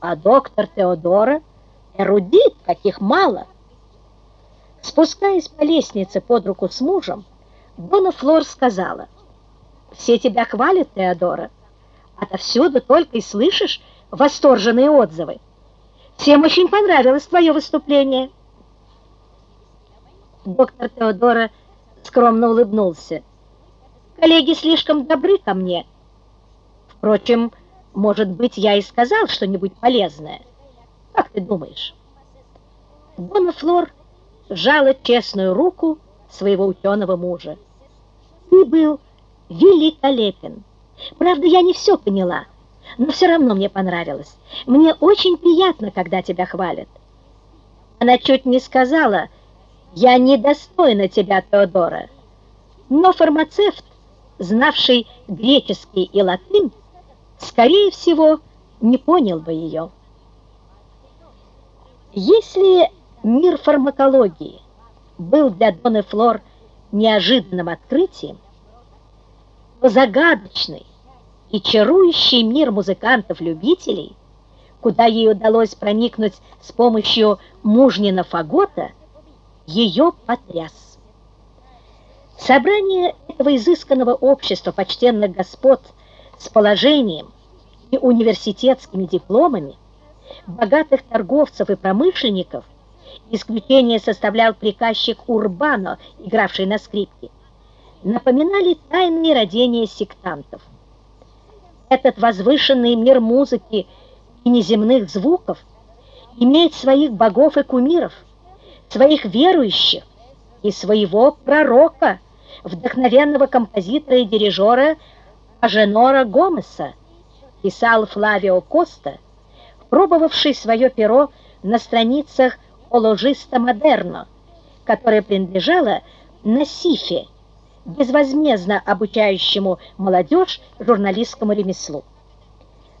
А доктор Теодора эрудит, каких мало. Спускаясь по лестнице под руку с мужем, Дона Флор сказала, «Все тебя хвалят, Теодора, отовсюду только и слышишь восторженные отзывы. Всем очень понравилось твое выступление». Доктор Теодора скромно улыбнулся. «Коллеги слишком добры ко мне. Впрочем, может быть, я и сказал что-нибудь полезное. Как ты думаешь?» Дона Флор сжала честную руку своего ученого мужа. «Ты был великолепен. Правда, я не все поняла, но все равно мне понравилось. Мне очень приятно, когда тебя хвалят». Она чуть не сказала, «Я недостойна тебя, Теодора». Но фармацевт, знавший греческий и латынь, скорее всего, не понял бы ее. Если мир фармакологии был для Доны Флор неожиданным открытием, то загадочный и чарующий мир музыкантов-любителей, куда ей удалось проникнуть с помощью мужнина фагота, ее потряс. Собрание этого изысканного общества почтенных господ с положением и университетскими дипломами, богатых торговцев и промышленников – исключение составлял приказчик Урбано, игравший на скрипке, напоминали тайные родения сектантов. Этот возвышенный мир музыки и неземных звуков имеет своих богов и кумиров, своих верующих и своего пророка, вдохновенного композитора и дирижера Аженора Гомеса, писал Флавио Коста, пробовавший свое перо на страницах Оложиста Модерно, которая принадлежала Насифе, безвозмездно обучающему молодежь журналистскому ремеслу.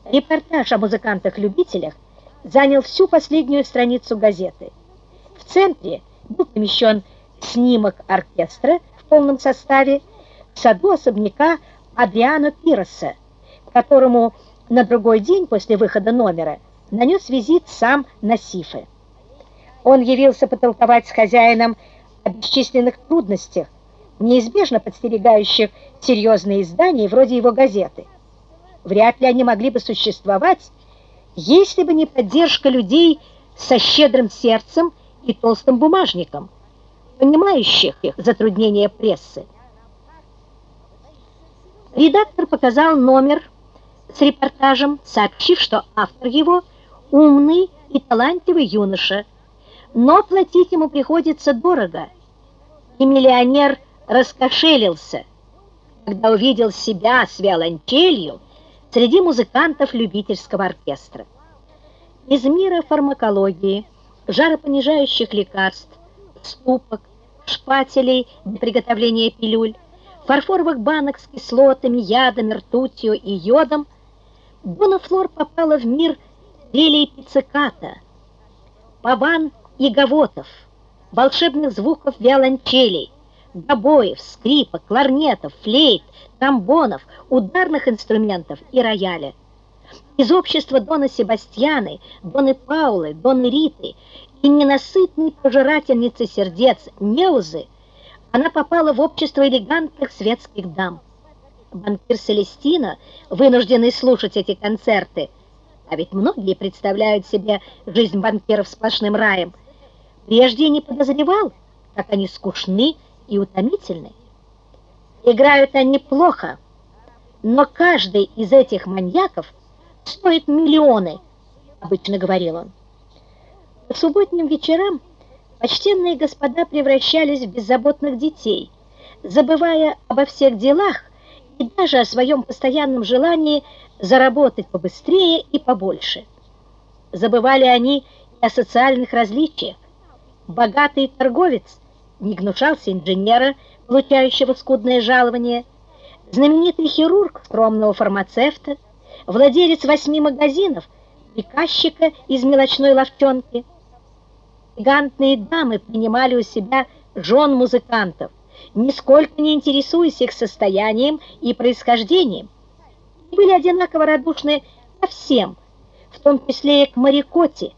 Репортаж о музыкантах-любителях занял всю последнюю страницу газеты. В центре был помещен снимок оркестра в полном составе в саду особняка Адриано Пироса, которому на другой день после выхода номера нанес визит сам Насифе. Он явился потолковать с хозяином о бесчисленных трудностях, неизбежно подстерегающих серьезные издания вроде его газеты. Вряд ли они могли бы существовать, если бы не поддержка людей со щедрым сердцем и толстым бумажником, понимающих их затруднения прессы. Редактор показал номер с репортажем, сообщив, что автор его – умный и талантливый юноша – но платить ему приходится дорого. И миллионер раскошелился, когда увидел себя с виолончелью среди музыкантов любительского оркестра. Из мира фармакологии, жаропонижающих лекарств, ступок, шпателей для приготовления пилюль, фарфоровых банок с кислотами, ядами, ртутью и йодом, Бонафлор попала в мир лилий пицциката, паван и гавотов, волшебных звуков виолончелей, гобоев, скрипок, кларнетов, флейт, тромбонов, ударных инструментов и рояля. Из общества Дона Себастьяны, Доны Паулы, Доны Риты и ненасытной пожирательницы сердец Неузы она попала в общество элегантных светских дам. Банкир Селестина, вынужденный слушать эти концерты, а ведь многие представляют себе жизнь банкиров сплошным раем – Прежде не подозревал, как они скучны и утомительны. Играют они плохо, но каждый из этих маньяков стоит миллионы, обычно говорил он. По субботним вечерам почтенные господа превращались в беззаботных детей, забывая обо всех делах и даже о своем постоянном желании заработать побыстрее и побольше. Забывали они и о социальных различиях, богатый торговец не гнушался инженера, получающего скудное жалование, знаменитый хирург скромного фармацевта, владелец восьми магазинов, приказчика из мелочной ловчонки. Гигантные дамы принимали у себя жен музыкантов, нисколько не интересуясь их состоянием и происхождением, и были одинаково радушны ко всем, в том числе и к Марикоте,